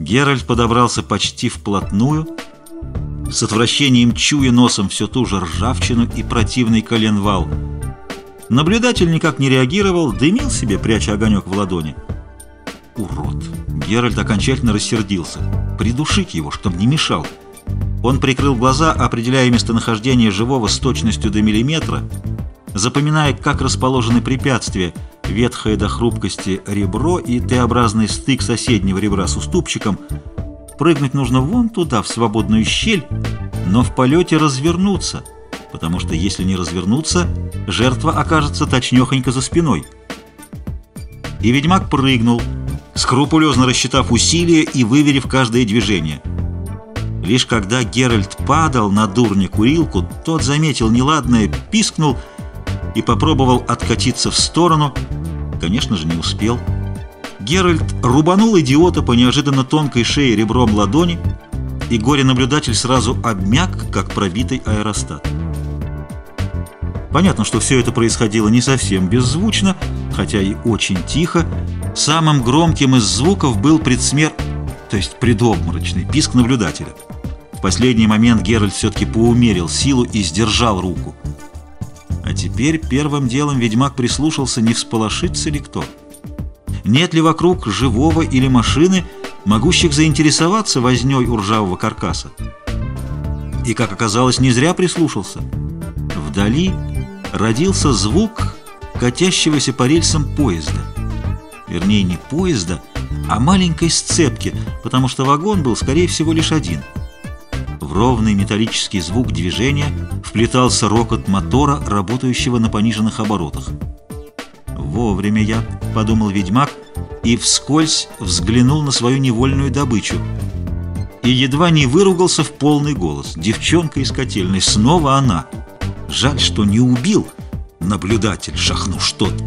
Геральт подобрался почти вплотную, с отвращением чуя носом все ту же ржавчину и противный коленвал. Наблюдатель никак не реагировал, дымил себе, пряча огонек в ладони. Урод! Геральт окончательно рассердился. Придушить его, чтобы не мешал. Он прикрыл глаза, определяя местонахождение живого с точностью до миллиметра, запоминая, как расположены препятствия, ветхое до хрупкости ребро и Т-образный стык соседнего ребра с уступчиком. Прыгнуть нужно вон туда, в свободную щель, но в полете развернуться, потому что если не развернуться, жертва окажется точнёхонько за спиной. И ведьмак прыгнул, скрупулезно рассчитав усилия и выверив каждое движение. Лишь когда Геральт падал на дурня курилку, тот заметил неладное, пискнул и попробовал откатиться в сторону, конечно же, не успел. Геральт рубанул идиота по неожиданно тонкой шее ребром ладони, и горе-наблюдатель сразу обмяк, как пробитый аэростат. Понятно, что все это происходило не совсем беззвучно, хотя и очень тихо. Самым громким из звуков был предсмер... то есть предобморочный писк наблюдателя. В последний момент Геральт все-таки поумерил силу и сдержал руку. А теперь первым делом ведьмак прислушался, не всполошится ли кто. Нет ли вокруг живого или машины, могущих заинтересоваться вознёй у ржавого каркаса? И, как оказалось, не зря прислушался. Вдали родился звук катящегося по рельсам поезда. Вернее, не поезда, а маленькой сцепки, потому что вагон был, скорее всего, лишь один – в ровный металлический звук движения вплетался рокот мотора, работающего на пониженных оборотах. «Вовремя я», — подумал ведьмак, и вскользь взглянул на свою невольную добычу. И едва не выругался в полный голос. Девчонка из котельной, снова она. Жаль, что не убил. Наблюдатель, шахну что-то.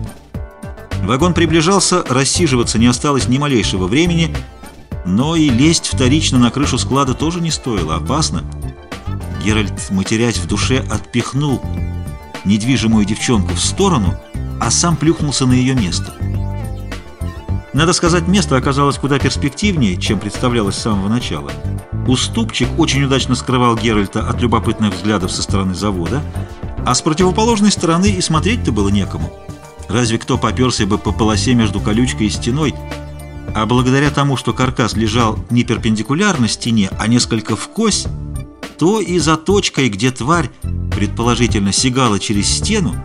Вагон приближался, рассиживаться не осталось ни малейшего времени — но и лезть вторично на крышу склада тоже не стоило, опасно. Геральт, матерясь в душе, отпихнул недвижимую девчонку в сторону, а сам плюхнулся на ее место. Надо сказать, место оказалось куда перспективнее, чем представлялось с самого начала. Уступчик очень удачно скрывал Геральта от любопытных взглядов со стороны завода, а с противоположной стороны и смотреть-то было некому. Разве кто поперся бы по полосе между колючкой и стеной, а благодаря тому, что каркас лежал не перпендикулярно стене, а несколько вкось, то и за точкой, где тварь, предположительно, сигала через стену,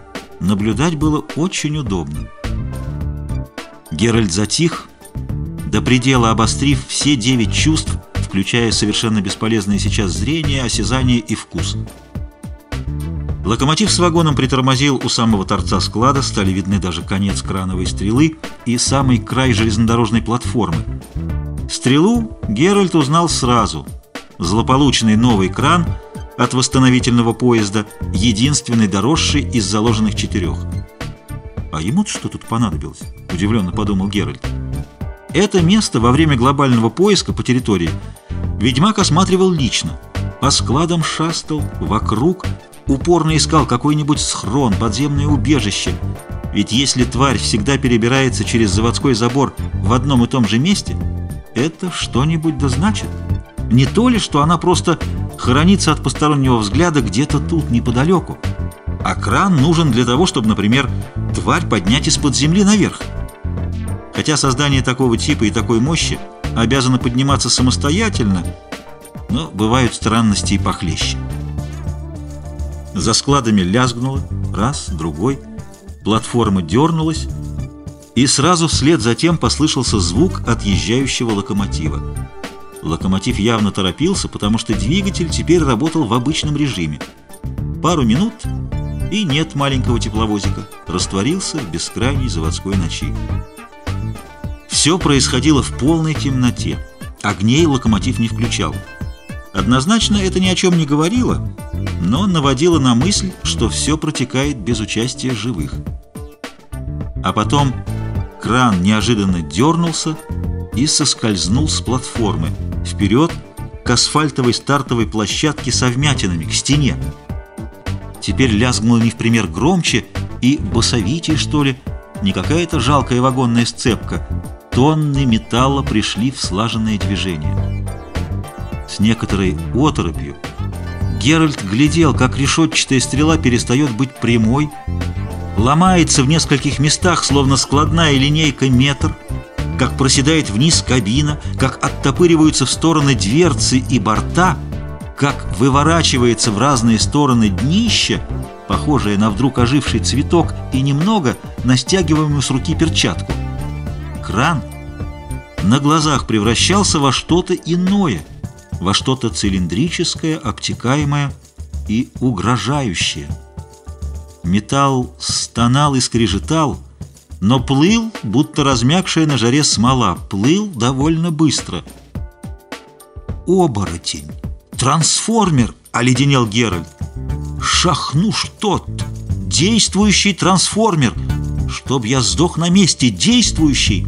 наблюдать было очень удобно. Геральт затих, до предела обострив все девять чувств, включая совершенно бесполезное сейчас зрение, осязание и вкус. Локомотив с вагоном притормозил у самого торца склада, стали видны даже конец крановой стрелы и самый край железнодорожной платформы. Стрелу Геральт узнал сразу. Злополучный новый кран от восстановительного поезда, единственный дорожший из заложенных четырех. «А ему-то что тут понадобилось?» – удивленно подумал Геральт. Это место во время глобального поиска по территории ведьмак осматривал лично. По складам шастал, вокруг – упорно искал какой-нибудь схрон, подземное убежище. Ведь если тварь всегда перебирается через заводской забор в одном и том же месте, это что-нибудь да значит. Не то ли, что она просто хранится от постороннего взгляда где-то тут, неподалеку. А кран нужен для того, чтобы, например, тварь поднять из-под земли наверх. Хотя создание такого типа и такой мощи обязано подниматься самостоятельно, но бывают странности и похлеще. За складами лязгнуло, раз, другой. Платформа дернулась, и сразу вслед за тем послышался звук отъезжающего локомотива. Локомотив явно торопился, потому что двигатель теперь работал в обычном режиме. Пару минут, и нет маленького тепловозика. Растворился в бескрайней заводской ночи. Все происходило в полной темноте. Огней локомотив не включал. Однозначно это ни о чем не говорило, но наводило на мысль, что все протекает без участия живых. А потом кран неожиданно дернулся и соскользнул с платформы вперед к асфальтовой стартовой площадке со вмятинами, к стене. Теперь лязгнуло не в пример громче и басовитее, что ли, не какая-то жалкая вагонная сцепка. Тонны металла пришли в слаженное движение. С некоторой оторопью Геральт глядел, как решетчатая стрела перестает быть прямой, ломается в нескольких местах, словно складная линейка метр, как проседает вниз кабина, как оттопыриваются в стороны дверцы и борта, как выворачивается в разные стороны днище, похожее на вдруг оживший цветок и немного на стягиваемую с руки перчатку. Кран на глазах превращался во что-то иное, во что-то цилиндрическое, обтекаемое и угрожающее. Металл стонал и скрежетал, но плыл, будто размягшая на жаре смола, плыл довольно быстро. «Оборотень! Трансформер!» — оледенел Геральт. «Шахнуш тот! Действующий трансформер! Чтоб я сдох на месте! Действующий!»